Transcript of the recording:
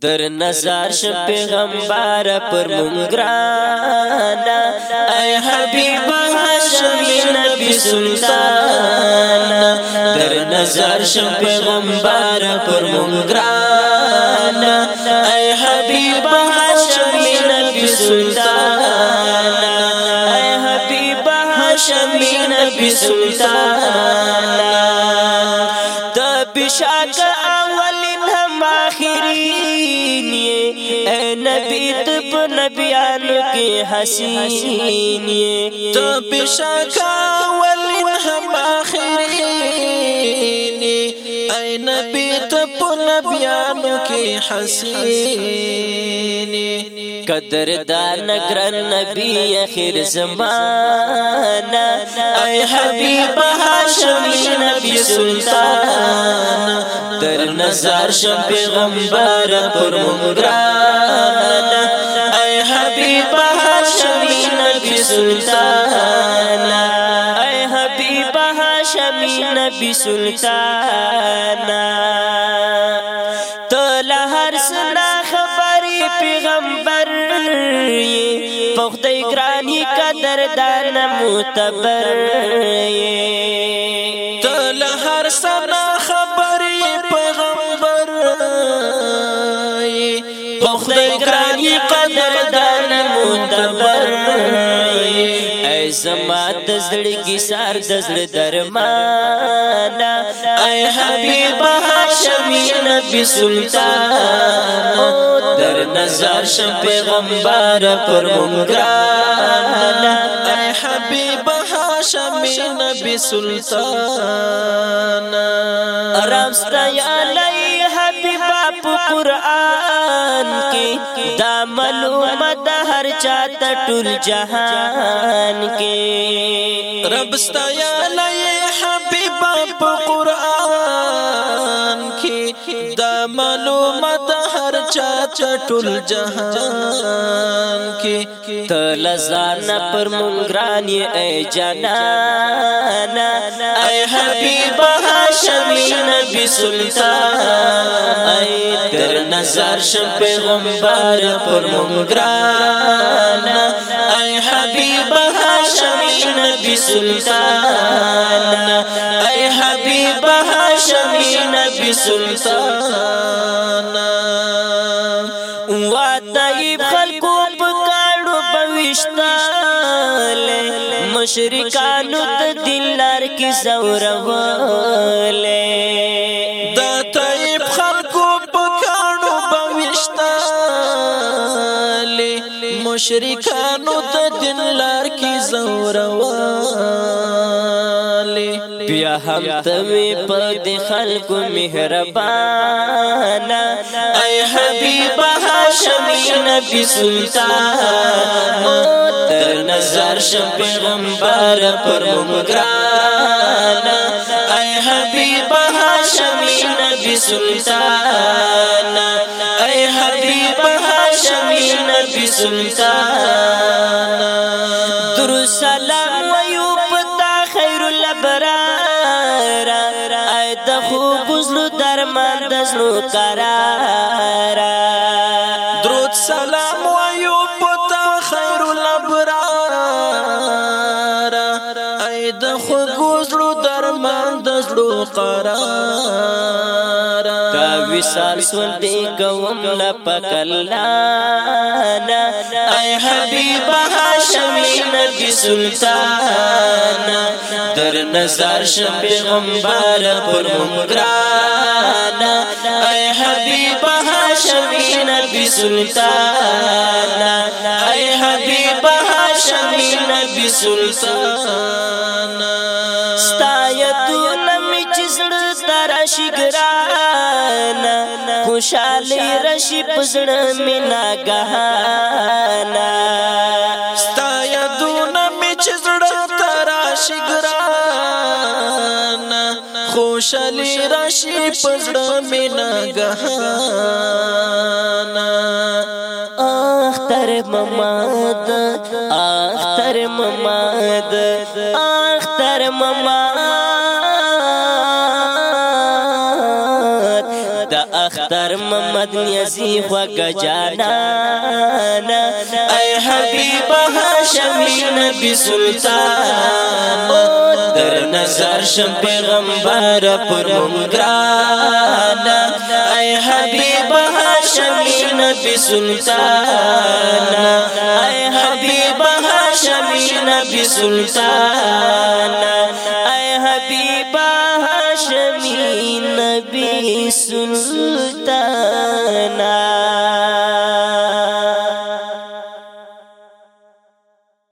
در نظر شپ پیغمبر پر منگرانا اے حبیب هاشمی نبی سلطان در نظر شپ پیغمبر پر منگرانا اے حبیب هاشمی نبی سلطان اے حبیب هاشمی نبی سلطان تب شاکا نبی تپ نبیانو کی حسین یہ تو پشکا ولن هم آخر اين بيت ته په كي کې حسین قدردان ګر نبی اخر زمانہ اي حبيب هاشمی نبي سلطان در نزار شم پیغمبر پر مغران اي حبيب هاشمی نبي سلطان نبی سلطانا تو لہر سنا خبری پیغمبر پخت اگرانی کا دردان متبر یہ زما د زړه کی سار د زړه درمانا اے حبیب هاشمی نبی سلطان در نظر شم پیغمبر پر مونګرانا اے حبیب هاشمی نبی سلطان آرام ستا یا कुरान के दामलूम हर चात टुल जहान के रब स्ताया ये हबीबाप कुरान के दामलूम हर चात टुल जहान के तलजाना पर मुंग्रान ये ऐ जाना ऐ हबीबा हाशमी नबी सुल्तान در نظر شم پیغمبر پر مونگرانا ای حبیب هاشمی نبی سلطان ای حبیب هاشمی نبی سلطان واتای خلقو پکاړو بوښتاله مشرکانو د دلار کی زوروله مشرکانو د دین لار کې زورواله بیا هم توی په د خلکو مهربانا اے حبیب هاشمی نبی سلطان در نظر شم پیغمبر پر مګرانا اے حبیب هاشمی نبی سلطان سلطان درو سلام ویو پتا خیر الابرار اید خوب زلو درمان دزلو قرار درود سلام ویو پتا خیر الابرار اید خوب زلو درمان دزلو قرار وصال سول دی کوم لا پکلانا اے حبیب هاشمی نبی سلطانا در نظر شب غمبار پر مونګرانا اي حبيب هاشمی نبی سلطانا اي حبيب هاشمی نبی سلطانا ستایتو نمی چزړ تراشګرا خوشالي رشي پزړه مینا غهانا ستا یادونه می چې زړه تراشي ګران خوشالي رشي پزړه مینا غهانا اختر مماد اختر مماد اختر محمد نیازی خوگا جانانا اے حبیب حاشمی نبی سلطان در نظر شم پیغمبر پر منگرانا اے حبیب حاشمی نبی سلطان اے حبیب حاشمی نبی سلطان اے حبیب حاشمی نبی سلطان